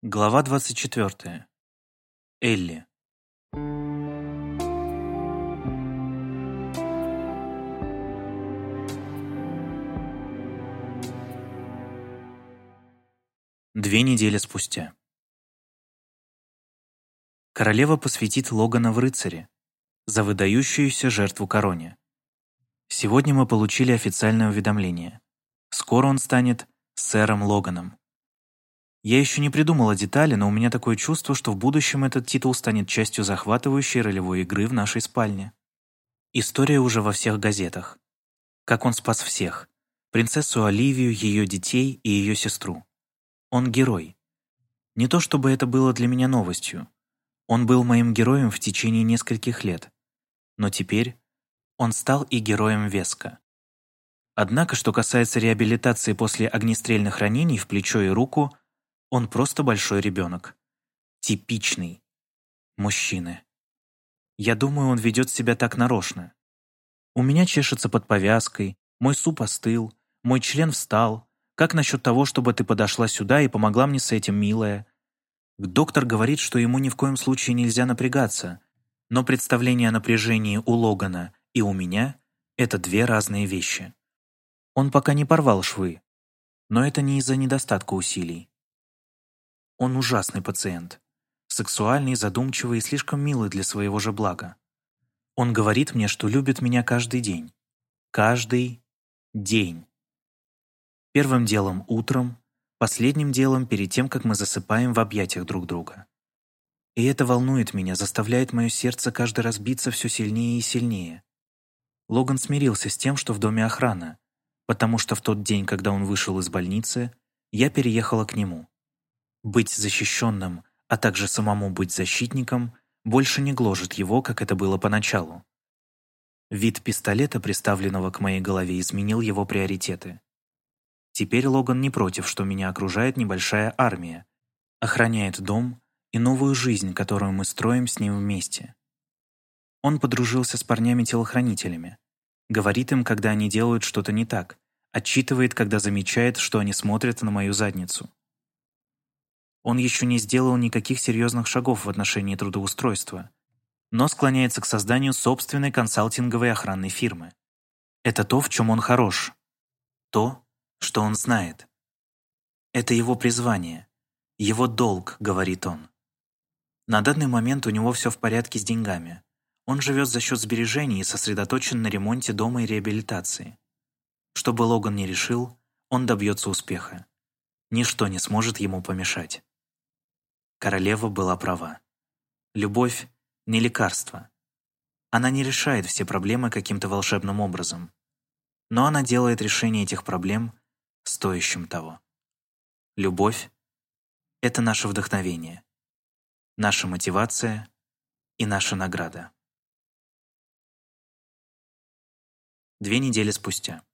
Глава 24. Элли. Две недели спустя. Королева посвятит Логана в рыцаре за выдающуюся жертву короне. Сегодня мы получили официальное уведомление. Скоро он станет сэром Логаном. Я еще не придумала детали, но у меня такое чувство, что в будущем этот титул станет частью захватывающей ролевой игры в нашей спальне. История уже во всех газетах. Как он спас всех. Принцессу Оливию, ее детей и ее сестру. Он герой. Не то чтобы это было для меня новостью. Он был моим героем в течение нескольких лет. Но теперь он стал и героем Веска. Однако, что касается реабилитации после огнестрельных ранений в плечо и руку, он просто большой ребенок. Типичный. Мужчины. Я думаю, он ведет себя так нарочно. У меня чешется под повязкой, мой суп остыл, мой член встал. Как насчет того, чтобы ты подошла сюда и помогла мне с этим, милая? Доктор говорит, что ему ни в коем случае нельзя напрягаться, но представление о напряжении у Логана и у меня — это две разные вещи. Он пока не порвал швы, но это не из-за недостатка усилий. Он ужасный пациент. Сексуальный, задумчивый и слишком милый для своего же блага. Он говорит мне, что любит меня каждый день. Каждый день. Первым делом утром, последним делом перед тем, как мы засыпаем в объятиях друг друга. И это волнует меня, заставляет мое сердце каждый раз биться все сильнее и сильнее. Логан смирился с тем, что в доме охрана, потому что в тот день, когда он вышел из больницы, я переехала к нему. Быть защищенным, а также самому быть защитником, больше не гложет его, как это было поначалу. Вид пистолета, приставленного к моей голове, изменил его приоритеты. Теперь Логан не против, что меня окружает небольшая армия, охраняет дом и новую жизнь, которую мы строим с ним вместе. Он подружился с парнями-телохранителями, говорит им, когда они делают что-то не так, отчитывает, когда замечает, что они смотрят на мою задницу. Он еще не сделал никаких серьезных шагов в отношении трудоустройства, но склоняется к созданию собственной консалтинговой охранной фирмы. Это то, в чем он хорош. То, что он знает. Это его призвание. Его долг, говорит он. На данный момент у него все в порядке с деньгами. Он живет за счет сбережений и сосредоточен на ремонте дома и реабилитации. Что бы Логан ни решил, он добьется успеха. Ничто не сможет ему помешать. Королева была права. Любовь — не лекарство. Она не решает все проблемы каким-то волшебным образом. Но она делает решение этих проблем стоящим того. Любовь — это наше вдохновение, наша мотивация и наша награда. Две недели спустя.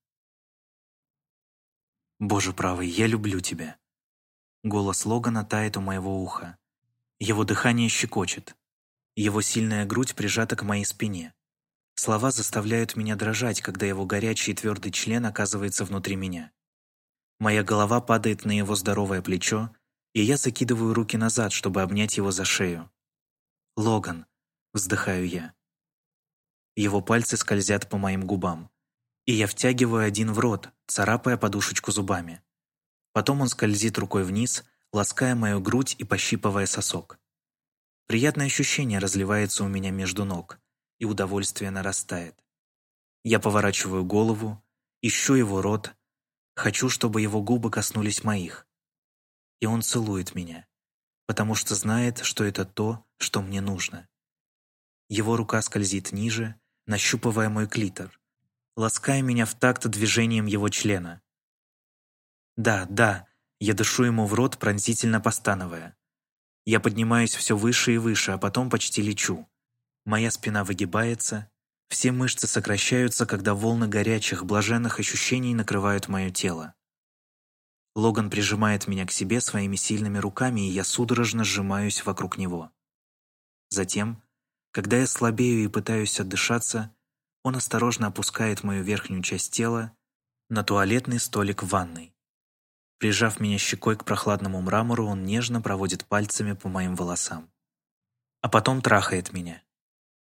«Боже правый, я люблю тебя. Голос Логана тает у моего уха. Его дыхание щекочет. Его сильная грудь прижата к моей спине. Слова заставляют меня дрожать, когда его горячий и твердый член оказывается внутри меня. Моя голова падает на его здоровое плечо, и я закидываю руки назад, чтобы обнять его за шею. «Логан», — вздыхаю я. Его пальцы скользят по моим губам, и я втягиваю один в рот, царапая подушечку зубами. Потом он скользит рукой вниз, лаская мою грудь и пощипывая сосок. Приятное ощущение разливается у меня между ног, и удовольствие нарастает. Я поворачиваю голову, ищу его рот, хочу, чтобы его губы коснулись моих. И он целует меня, потому что знает, что это то, что мне нужно. Его рука скользит ниже, нащупывая мой клитор, лаская меня в такт движением его члена. Да, да, я дышу ему в рот, пронзительно постановая. Я поднимаюсь все выше и выше, а потом почти лечу. Моя спина выгибается, все мышцы сокращаются, когда волны горячих, блаженных ощущений накрывают мое тело. Логан прижимает меня к себе своими сильными руками, и я судорожно сжимаюсь вокруг него. Затем, когда я слабею и пытаюсь отдышаться, он осторожно опускает мою верхнюю часть тела на туалетный столик в ванной Прижав меня щекой к прохладному мрамору, он нежно проводит пальцами по моим волосам. А потом трахает меня.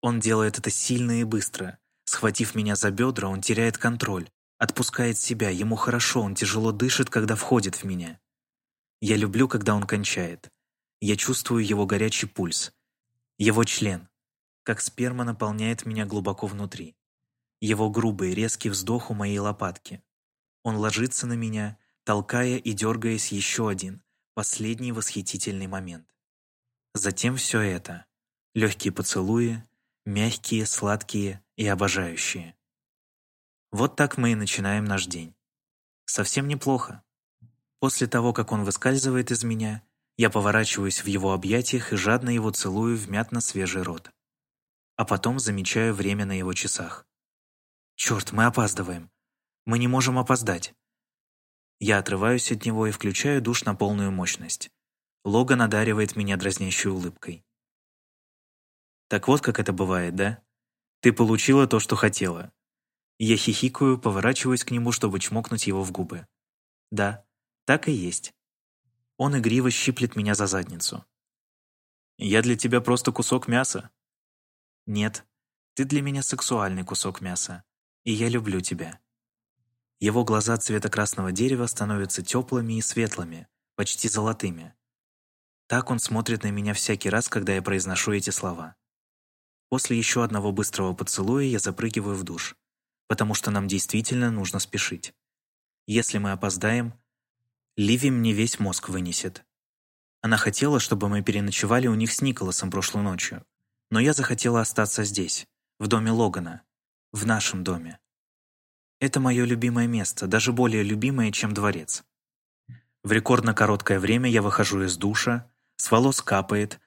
Он делает это сильно и быстро. Схватив меня за бедра, он теряет контроль, отпускает себя, ему хорошо, он тяжело дышит, когда входит в меня. Я люблю, когда он кончает. Я чувствую его горячий пульс, его член, как сперма наполняет меня глубоко внутри. Его грубый, резкий вздох у моей лопатки. Он ложится на меня, толкая и дергаясь еще один, последний восхитительный момент. Затем все это. Легкие поцелуи, мягкие, сладкие и обожающие. Вот так мы и начинаем наш день. Совсем неплохо. После того, как он выскальзывает из меня, я поворачиваюсь в его объятиях и жадно его целую в мятно-свежий рот. А потом замечаю время на его часах. Черт, мы опаздываем. Мы не можем опоздать. Я отрываюсь от него и включаю душ на полную мощность. Логан одаривает меня дразнящей улыбкой. Так вот, как это бывает, да? Ты получила то, что хотела. Я хихикаю, поворачиваюсь к нему, чтобы чмокнуть его в губы. Да, так и есть. Он игриво щиплет меня за задницу. «Я для тебя просто кусок мяса». «Нет, ты для меня сексуальный кусок мяса, и я люблю тебя». Его глаза цвета красного дерева становятся теплыми и светлыми, почти золотыми. Так он смотрит на меня всякий раз, когда я произношу эти слова. После еще одного быстрого поцелуя я запрыгиваю в душ, потому что нам действительно нужно спешить. Если мы опоздаем, Ливи мне весь мозг вынесет. Она хотела, чтобы мы переночевали у них с Николасом прошлой ночью, но я захотела остаться здесь, в доме Логана, в нашем доме. Это мое любимое место, даже более любимое, чем дворец. В рекордно короткое время я выхожу из душа, с волос капает,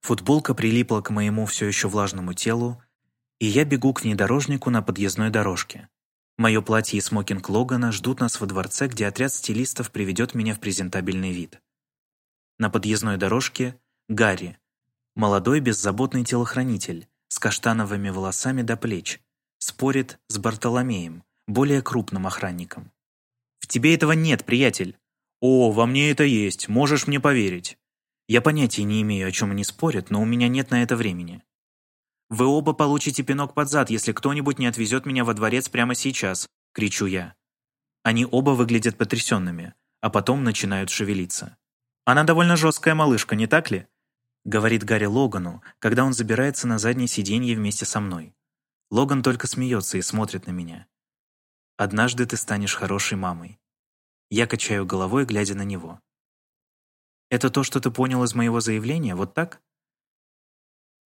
футболка прилипла к моему все еще влажному телу, и я бегу к внедорожнику на подъездной дорожке. Мое платье и смокинг Логана ждут нас во дворце, где отряд стилистов приведет меня в презентабельный вид. На подъездной дорожке Гарри, молодой беззаботный телохранитель, с каштановыми волосами до плеч, спорит с Бартоломеем, более крупным охранником. «В тебе этого нет, приятель!» «О, во мне это есть, можешь мне поверить!» Я понятия не имею, о чем они спорят, но у меня нет на это времени. «Вы оба получите пинок под зад, если кто-нибудь не отвезет меня во дворец прямо сейчас!» — кричу я. Они оба выглядят потрясенными, а потом начинают шевелиться. «Она довольно жесткая малышка, не так ли?» — говорит Гарри Логану, когда он забирается на заднее сиденье вместе со мной. Логан только смеется и смотрит на меня. Однажды ты станешь хорошей мамой. Я качаю головой, глядя на него. Это то, что ты понял из моего заявления, вот так?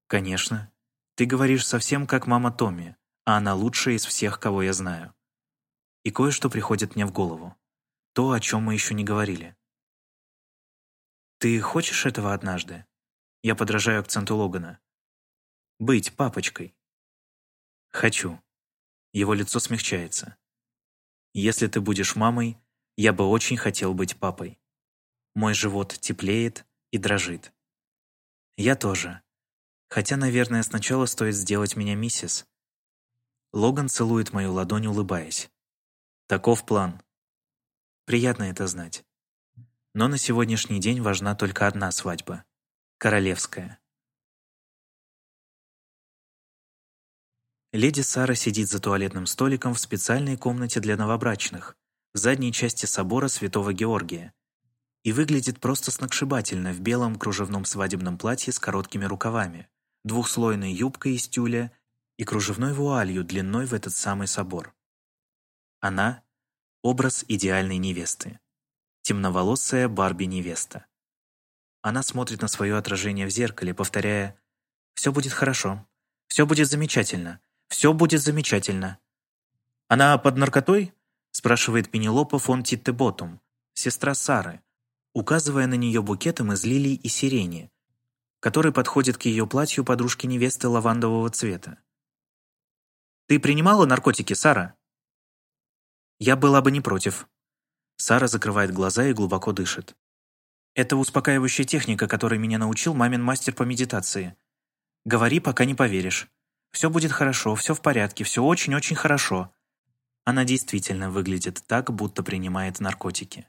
Конечно. Ты говоришь совсем как мама Томми, а она лучшая из всех, кого я знаю. И кое-что приходит мне в голову. То, о чем мы еще не говорили. Ты хочешь этого однажды? Я подражаю акценту Логана. Быть папочкой. Хочу. Его лицо смягчается. Если ты будешь мамой, я бы очень хотел быть папой. Мой живот теплеет и дрожит. Я тоже. Хотя, наверное, сначала стоит сделать меня миссис. Логан целует мою ладонь, улыбаясь. Таков план. Приятно это знать. Но на сегодняшний день важна только одна свадьба. Королевская. Леди Сара сидит за туалетным столиком в специальной комнате для новобрачных, в задней части собора Святого Георгия, и выглядит просто сногсшибательно в белом кружевном свадебном платье с короткими рукавами, двухслойной юбкой из тюля и кружевной вуалью длиной в этот самый собор. Она — образ идеальной невесты. Темноволосая Барби-невеста. Она смотрит на свое отражение в зеркале, повторяя «Все будет хорошо, все будет замечательно, все будет замечательно». «Она под наркотой?» – спрашивает Пенелопа фон Титтеботум, сестра Сары, указывая на нее букетом из лилий и сирени, который подходит к ее платью подружки невесты лавандового цвета. «Ты принимала наркотики, Сара?» «Я была бы не против». Сара закрывает глаза и глубоко дышит. «Это успокаивающая техника, которой меня научил мамин мастер по медитации. Говори, пока не поверишь. Все будет хорошо, все в порядке, все очень-очень хорошо. Она действительно выглядит так, будто принимает наркотики.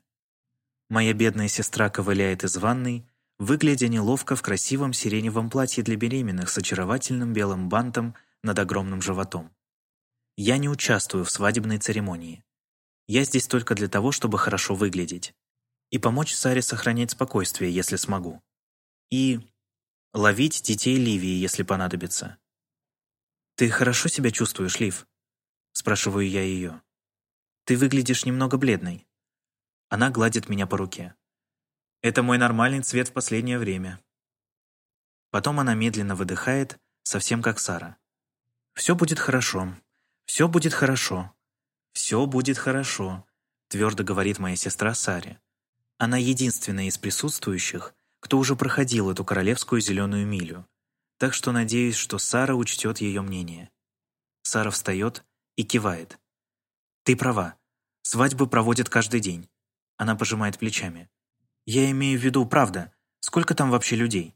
Моя бедная сестра ковыляет из ванной, выглядя неловко в красивом сиреневом платье для беременных с очаровательным белым бантом над огромным животом. Я не участвую в свадебной церемонии. Я здесь только для того, чтобы хорошо выглядеть. И помочь Саре сохранять спокойствие, если смогу. И ловить детей Ливии, если понадобится. «Ты хорошо себя чувствуешь, Лив?» Спрашиваю я ее. «Ты выглядишь немного бледной». Она гладит меня по руке. «Это мой нормальный цвет в последнее время». Потом она медленно выдыхает, совсем как Сара. «Все будет хорошо. Все будет хорошо. Все будет хорошо», твердо говорит моя сестра Саре. Она единственная из присутствующих, кто уже проходил эту королевскую зеленую милю, так что надеюсь, что Сара учтет ее мнение. Сара встает и кивает. «Ты права. Свадьбы проводят каждый день». Она пожимает плечами. «Я имею в виду, правда. Сколько там вообще людей?»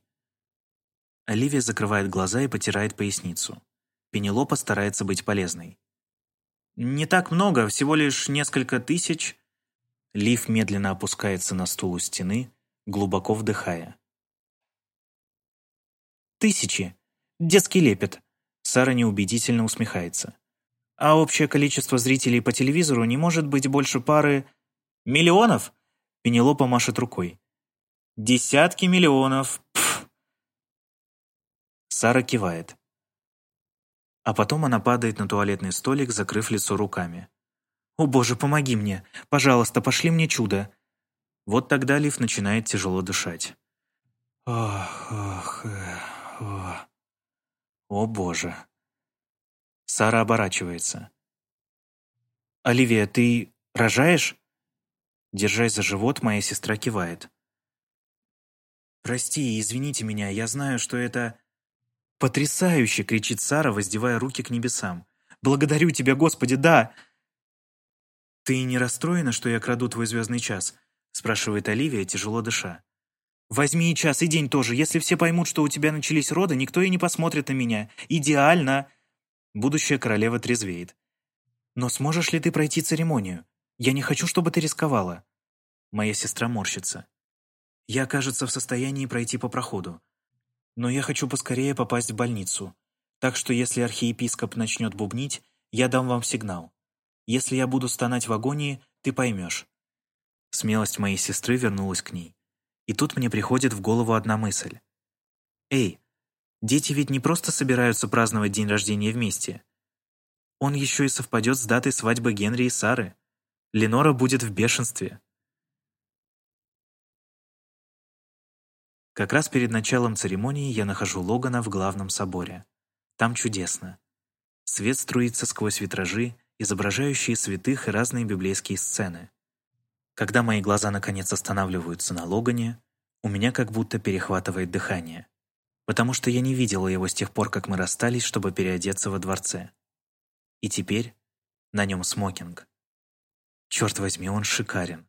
Оливия закрывает глаза и потирает поясницу. Пенелопа старается быть полезной. «Не так много, всего лишь несколько тысяч». Лив медленно опускается на стул у стены, глубоко вдыхая. «Тысячи! Детский лепет!» Сара неубедительно усмехается. «А общее количество зрителей по телевизору не может быть больше пары...» «Миллионов?» Пенелопа машет рукой. «Десятки миллионов! Пф!» Сара кивает. А потом она падает на туалетный столик, закрыв лицо руками. «О боже, помоги мне! Пожалуйста, пошли мне чудо!» Вот тогда Лив начинает тяжело дышать. «Ох, ох, эх, ох. О боже!» Сара оборачивается. «Оливия, ты рожаешь?» Держась за живот, моя сестра кивает. «Прости, извините меня, я знаю, что это...» «Потрясающе!» — кричит Сара, воздевая руки к небесам. «Благодарю тебя, Господи, да!» «Ты не расстроена, что я краду твой звездный час?» — спрашивает Оливия, тяжело дыша. «Возьми и час, и день тоже. Если все поймут, что у тебя начались роды, никто и не посмотрит на меня. Идеально!» Будущая королева трезвеет. «Но сможешь ли ты пройти церемонию? Я не хочу, чтобы ты рисковала». Моя сестра морщится. «Я, кажется, в состоянии пройти по проходу но я хочу поскорее попасть в больницу. Так что если архиепископ начнет бубнить, я дам вам сигнал. Если я буду стонать в агонии, ты поймешь». Смелость моей сестры вернулась к ней. И тут мне приходит в голову одна мысль. «Эй, дети ведь не просто собираются праздновать день рождения вместе. Он еще и совпадет с датой свадьбы Генри и Сары. Ленора будет в бешенстве». Как раз перед началом церемонии я нахожу Логана в главном соборе. Там чудесно. Свет струится сквозь витражи, изображающие святых и разные библейские сцены. Когда мои глаза наконец останавливаются на Логане, у меня как будто перехватывает дыхание, потому что я не видела его с тех пор, как мы расстались, чтобы переодеться во дворце. И теперь на нем смокинг. Черт возьми, он шикарен.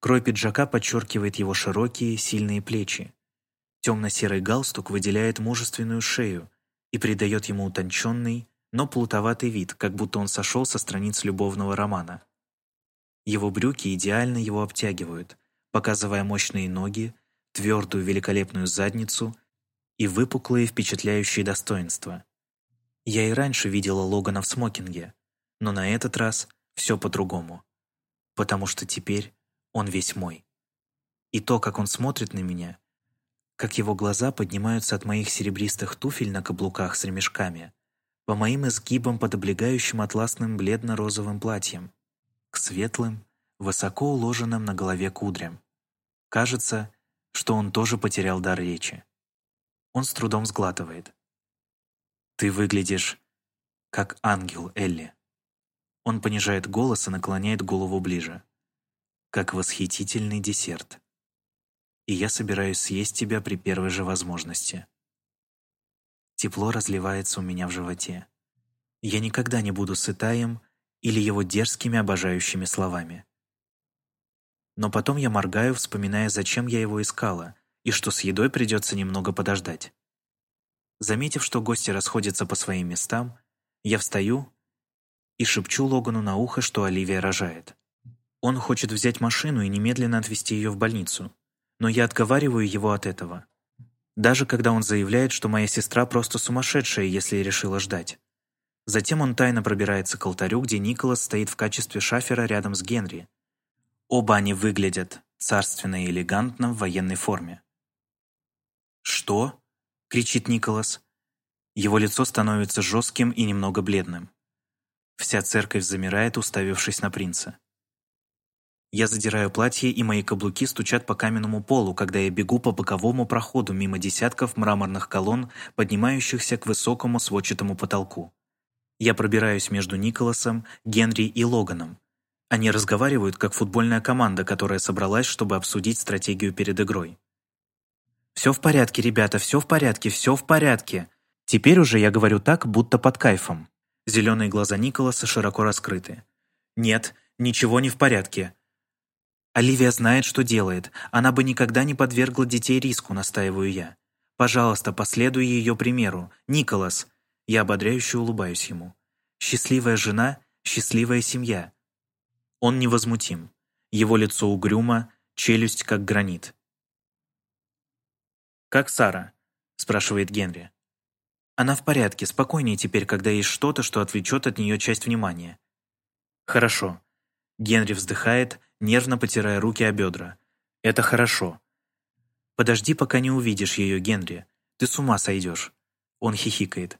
Крой пиджака подчеркивает его широкие, сильные плечи, Темно-серый галстук выделяет мужественную шею и придает ему утонченный, но плутоватый вид, как будто он сошел со страниц любовного романа. Его брюки идеально его обтягивают, показывая мощные ноги, твердую великолепную задницу и выпуклые впечатляющие достоинства. Я и раньше видела Логана в смокинге, но на этот раз все по-другому. Потому что теперь он весь мой. И то, как он смотрит на меня, как его глаза поднимаются от моих серебристых туфель на каблуках с ремешками, по моим изгибам под облегающим атласным бледно-розовым платьем, к светлым, высоко уложенным на голове кудрям. Кажется, что он тоже потерял дар речи. Он с трудом сглатывает. «Ты выглядишь как ангел, Элли». Он понижает голос и наклоняет голову ближе. «Как восхитительный десерт» и я собираюсь съесть тебя при первой же возможности. Тепло разливается у меня в животе. Я никогда не буду сытаем или его дерзкими обожающими словами. Но потом я моргаю, вспоминая, зачем я его искала, и что с едой придется немного подождать. Заметив, что гости расходятся по своим местам, я встаю и шепчу Логану на ухо, что Оливия рожает. Он хочет взять машину и немедленно отвезти ее в больницу. Но я отговариваю его от этого. Даже когда он заявляет, что моя сестра просто сумасшедшая, если решила ждать. Затем он тайно пробирается к алтарю, где Николас стоит в качестве шафера рядом с Генри. Оба они выглядят царственно и элегантно в военной форме. «Что?» — кричит Николас. Его лицо становится жестким и немного бледным. Вся церковь замирает, уставившись на принца. Я задираю платье, и мои каблуки стучат по каменному полу, когда я бегу по боковому проходу мимо десятков мраморных колонн, поднимающихся к высокому сводчатому потолку. Я пробираюсь между Николасом, Генри и Логаном. Они разговаривают, как футбольная команда, которая собралась, чтобы обсудить стратегию перед игрой. «Все в порядке, ребята, все в порядке, все в порядке!» Теперь уже я говорю так, будто под кайфом. Зеленые глаза Николаса широко раскрыты. «Нет, ничего не в порядке. Оливия знает, что делает. Она бы никогда не подвергла детей риску, настаиваю я. Пожалуйста, последуй ее примеру. Николас. Я ободряюще улыбаюсь ему. Счастливая жена, счастливая семья. Он невозмутим. Его лицо угрюмо, челюсть как гранит. «Как Сара?» – спрашивает Генри. Она в порядке, спокойнее теперь, когда есть что-то, что отвлечет от нее часть внимания. Хорошо. Генри вздыхает, нервно потирая руки о бедра. «Это хорошо». «Подожди, пока не увидишь ее, Генри. Ты с ума сойдешь». Он хихикает.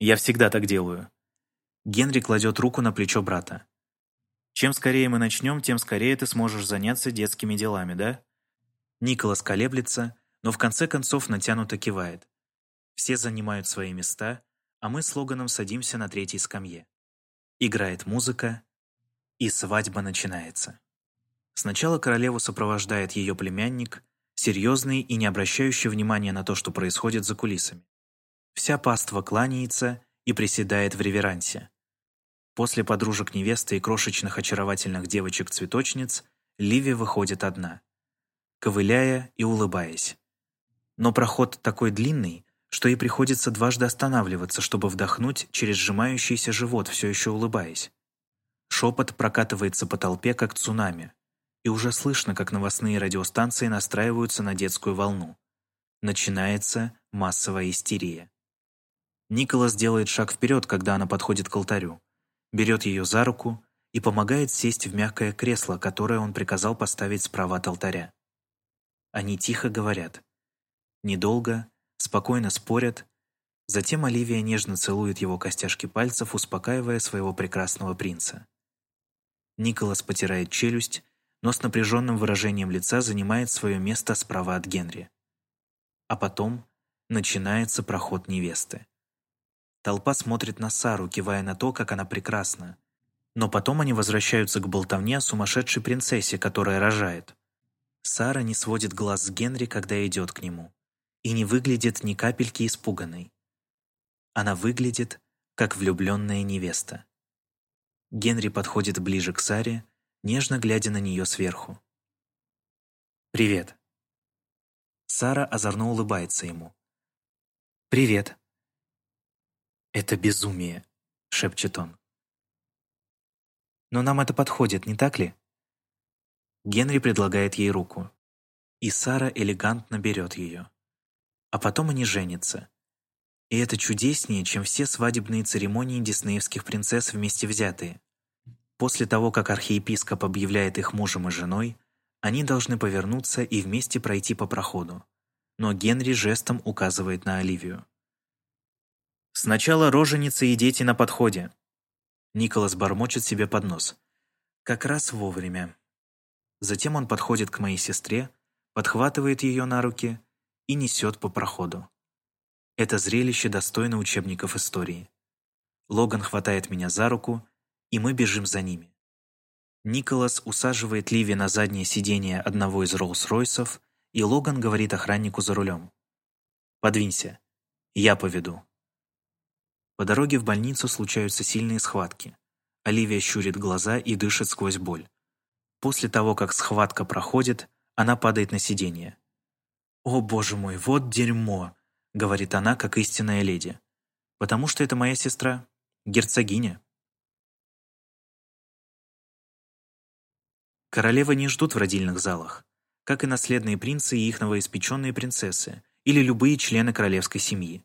«Я всегда так делаю». Генри кладет руку на плечо брата. «Чем скорее мы начнем, тем скорее ты сможешь заняться детскими делами, да?» Николас колеблется, но в конце концов натянуто кивает. Все занимают свои места, а мы с Логаном садимся на третьей скамье. Играет музыка, и свадьба начинается. Сначала королеву сопровождает ее племянник, серьезный и не обращающий внимания на то, что происходит за кулисами. Вся паства кланяется и приседает в реверансе. После подружек невесты и крошечных очаровательных девочек-цветочниц Ливи выходит одна, ковыляя и улыбаясь. Но проход такой длинный, что ей приходится дважды останавливаться, чтобы вдохнуть через сжимающийся живот, все еще улыбаясь. Шепот прокатывается по толпе, как цунами, и уже слышно, как новостные радиостанции настраиваются на детскую волну. Начинается массовая истерия. Николас делает шаг вперед, когда она подходит к алтарю, берет ее за руку и помогает сесть в мягкое кресло, которое он приказал поставить справа от алтаря. Они тихо говорят. Недолго, спокойно спорят, затем Оливия нежно целует его костяшки пальцев, успокаивая своего прекрасного принца. Николас потирает челюсть, но с напряженным выражением лица занимает свое место справа от Генри. А потом начинается проход невесты. Толпа смотрит на Сару, кивая на то, как она прекрасна. Но потом они возвращаются к болтовне о сумасшедшей принцессе, которая рожает. Сара не сводит глаз с Генри, когда идет к нему, и не выглядит ни капельки испуганной. Она выглядит, как влюбленная невеста. Генри подходит ближе к Саре, нежно глядя на нее сверху. «Привет». Сара озорно улыбается ему. «Привет». «Это безумие», — шепчет он. «Но нам это подходит, не так ли?» Генри предлагает ей руку, и Сара элегантно берет ее. А потом они женятся. И это чудеснее, чем все свадебные церемонии диснеевских принцесс вместе взятые. После того, как архиепископ объявляет их мужем и женой, они должны повернуться и вместе пройти по проходу. Но Генри жестом указывает на Оливию. «Сначала роженицы и дети на подходе». Николас бормочет себе под нос. «Как раз вовремя». Затем он подходит к моей сестре, подхватывает ее на руки и несет по проходу. Это зрелище достойно учебников истории. Логан хватает меня за руку, и мы бежим за ними. Николас усаживает Ливи на заднее сиденье одного из Роллс-Ройсов, и Логан говорит охраннику за рулем. «Подвинься. Я поведу». По дороге в больницу случаются сильные схватки. Оливия щурит глаза и дышит сквозь боль. После того, как схватка проходит, она падает на сиденье. «О, боже мой, вот дерьмо!» — говорит она, как истинная леди. «Потому что это моя сестра, герцогиня». Королевы не ждут в родильных залах, как и наследные принцы и их новоиспеченные принцессы или любые члены королевской семьи.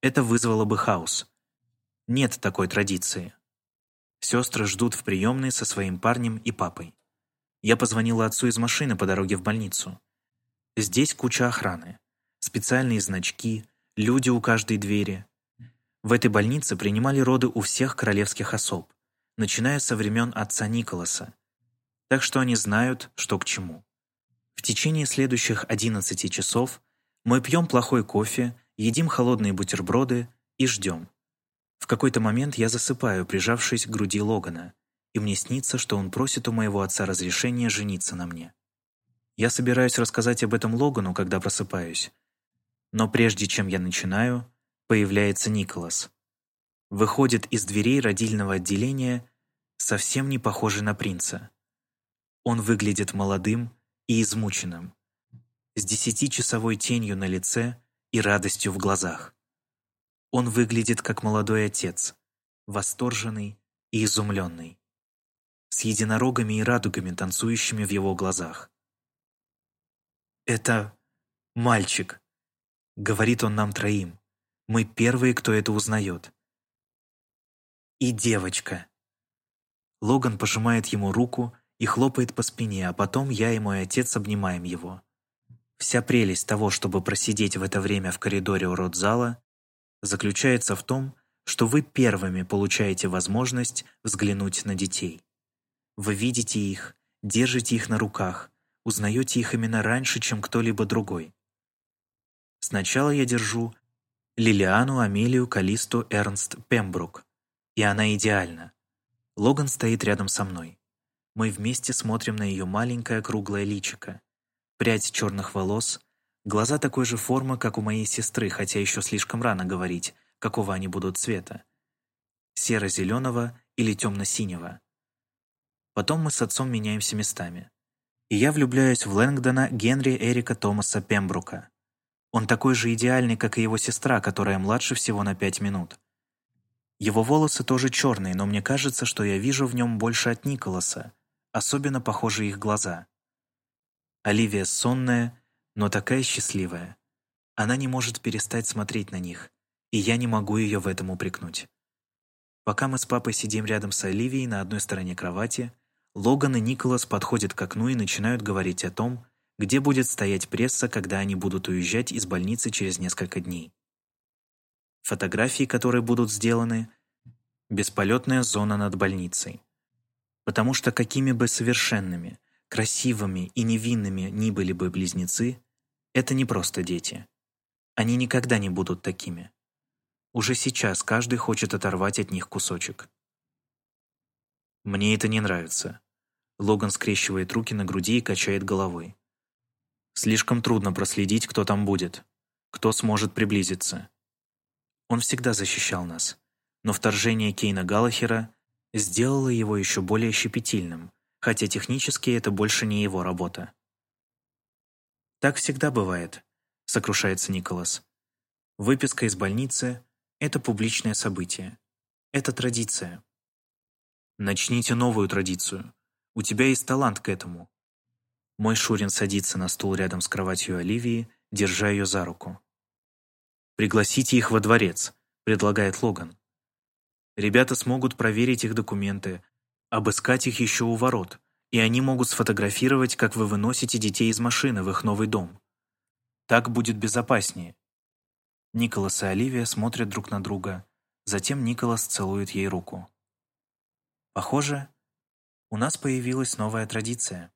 Это вызвало бы хаос. Нет такой традиции. Сестры ждут в приемной со своим парнем и папой. Я позвонила отцу из машины по дороге в больницу. Здесь куча охраны, специальные значки, люди у каждой двери. В этой больнице принимали роды у всех королевских особ, начиная со времен отца Николаса, так что они знают, что к чему. В течение следующих 11 часов мы пьем плохой кофе, едим холодные бутерброды и ждем. В какой-то момент я засыпаю, прижавшись к груди Логана, и мне снится, что он просит у моего отца разрешения жениться на мне. Я собираюсь рассказать об этом Логану, когда просыпаюсь. Но прежде чем я начинаю, появляется Николас. Выходит из дверей родильного отделения, совсем не похожий на принца. Он выглядит молодым и измученным, с десятичасовой тенью на лице и радостью в глазах. Он выглядит как молодой отец, восторженный и изумленный, с единорогами и радугами, танцующими в его глазах. «Это мальчик», — говорит он нам троим. Мы первые, кто это узнает. «И девочка». Логан пожимает ему руку и хлопает по спине, а потом я и мой отец обнимаем его. Вся прелесть того, чтобы просидеть в это время в коридоре у родзала, заключается в том, что вы первыми получаете возможность взглянуть на детей. Вы видите их, держите их на руках, узнаете их имена раньше, чем кто-либо другой. Сначала я держу Лилиану Амелию Калисту Эрнст Пембрук, и она идеальна. Логан стоит рядом со мной. Мы вместе смотрим на ее маленькое круглое личико. Прядь черных волос, глаза такой же формы, как у моей сестры, хотя еще слишком рано говорить, какого они будут цвета. Серо-зеленого или темно-синего. Потом мы с отцом меняемся местами. И я влюбляюсь в Лэнгдона Генри Эрика Томаса Пембрука. Он такой же идеальный, как и его сестра, которая младше всего на пять минут. Его волосы тоже черные, но мне кажется, что я вижу в нем больше от Николаса, Особенно похожи их глаза. Оливия сонная, но такая счастливая. Она не может перестать смотреть на них, и я не могу ее в этом упрекнуть. Пока мы с папой сидим рядом с Оливией на одной стороне кровати, Логан и Николас подходят к окну и начинают говорить о том, где будет стоять пресса, когда они будут уезжать из больницы через несколько дней. Фотографии, которые будут сделаны, бесполетная зона над больницей. Потому что какими бы совершенными, красивыми и невинными ни были бы близнецы, это не просто дети. Они никогда не будут такими. Уже сейчас каждый хочет оторвать от них кусочек. Мне это не нравится. Логан скрещивает руки на груди и качает головой. Слишком трудно проследить, кто там будет, кто сможет приблизиться. Он всегда защищал нас, но вторжение Кейна Галлахера сделало его еще более щепетильным, хотя технически это больше не его работа. «Так всегда бывает», — сокрушается Николас. «Выписка из больницы — это публичное событие. Это традиция». «Начните новую традицию. У тебя есть талант к этому». Мой Шурин садится на стул рядом с кроватью Оливии, держа ее за руку. «Пригласите их во дворец», — предлагает Логан. Ребята смогут проверить их документы, обыскать их еще у ворот, и они могут сфотографировать, как вы выносите детей из машины в их новый дом. Так будет безопаснее. Николас и Оливия смотрят друг на друга, затем Николас целует ей руку. Похоже, у нас появилась новая традиция.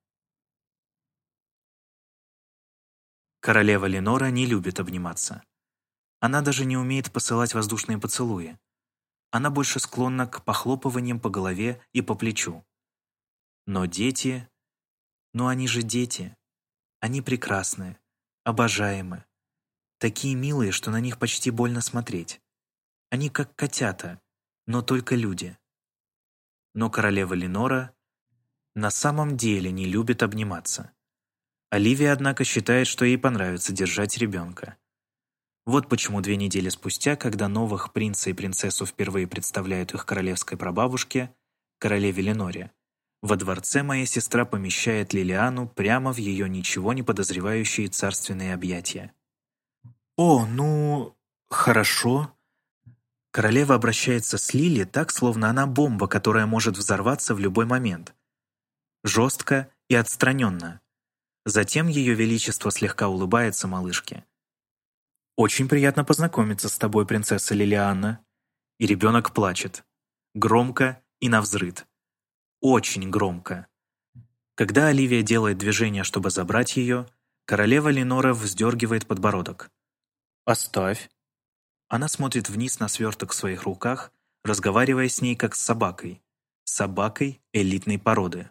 Королева Ленора не любит обниматься. Она даже не умеет посылать воздушные поцелуи она больше склонна к похлопываниям по голове и по плечу. Но дети... Ну они же дети. Они прекрасные, обожаемы. Такие милые, что на них почти больно смотреть. Они как котята, но только люди. Но королева Ленора на самом деле не любит обниматься. Оливия, однако, считает, что ей понравится держать ребенка. Вот почему две недели спустя, когда новых принца и принцессу впервые представляют их королевской прабабушке, королеве Леноре, Во дворце моя сестра помещает Лилиану прямо в ее ничего не подозревающие царственные объятия. «О, ну, хорошо». Королева обращается с Лили так, словно она бомба, которая может взорваться в любой момент. Жестко и отстраненно. Затем Ее Величество слегка улыбается малышке. «Очень приятно познакомиться с тобой, принцесса Лилианна». И ребенок плачет. Громко и навзрыд. Очень громко. Когда Оливия делает движение, чтобы забрать ее, королева Ленора вздергивает подбородок. «Оставь». Она смотрит вниз на сверток в своих руках, разговаривая с ней как с собакой. Собакой элитной породы.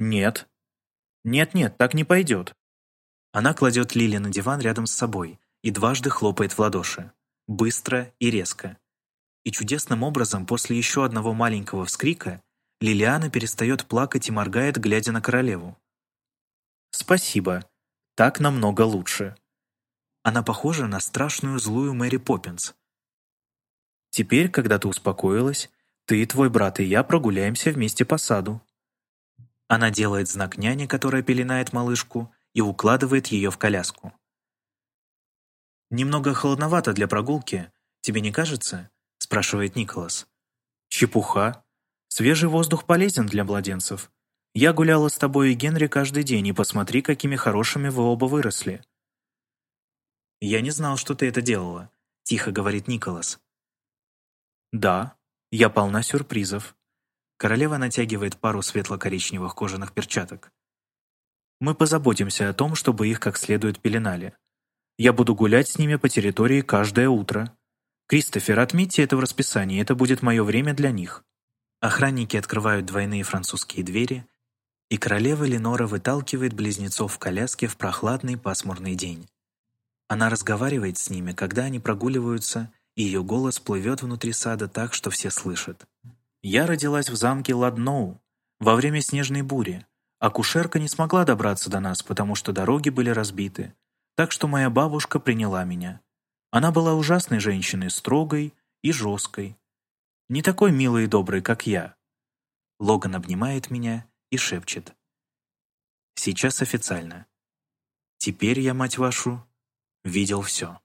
«Нет». «Нет-нет, так не пойдет». Она кладет Лили на диван рядом с собой и дважды хлопает в ладоши. Быстро и резко. И чудесным образом после еще одного маленького вскрика Лилиана перестает плакать и моргает, глядя на королеву. «Спасибо. Так намного лучше». Она похожа на страшную злую Мэри Поппинс. «Теперь, когда ты успокоилась, ты, твой брат и я прогуляемся вместе по саду». Она делает знак няне, которая пеленает малышку, и укладывает ее в коляску. «Немного холодновато для прогулки, тебе не кажется?» – спрашивает Николас. «Чепуха. Свежий воздух полезен для младенцев. Я гуляла с тобой и Генри каждый день, и посмотри, какими хорошими вы оба выросли». «Я не знал, что ты это делала», – тихо говорит Николас. «Да, я полна сюрпризов». Королева натягивает пару светло-коричневых кожаных перчаток. Мы позаботимся о том, чтобы их как следует пеленали. Я буду гулять с ними по территории каждое утро. Кристофер, отметьте это в расписании, это будет мое время для них». Охранники открывают двойные французские двери, и королева Ленора выталкивает близнецов в коляске в прохладный пасмурный день. Она разговаривает с ними, когда они прогуливаются, и ее голос плывет внутри сада так, что все слышат. «Я родилась в замке Ладноу во время снежной бури, Акушерка не смогла добраться до нас, потому что дороги были разбиты. Так что моя бабушка приняла меня. Она была ужасной женщиной, строгой и жесткой. Не такой милой и доброй, как я. Логан обнимает меня и шепчет. Сейчас официально. Теперь я, мать вашу, видел все.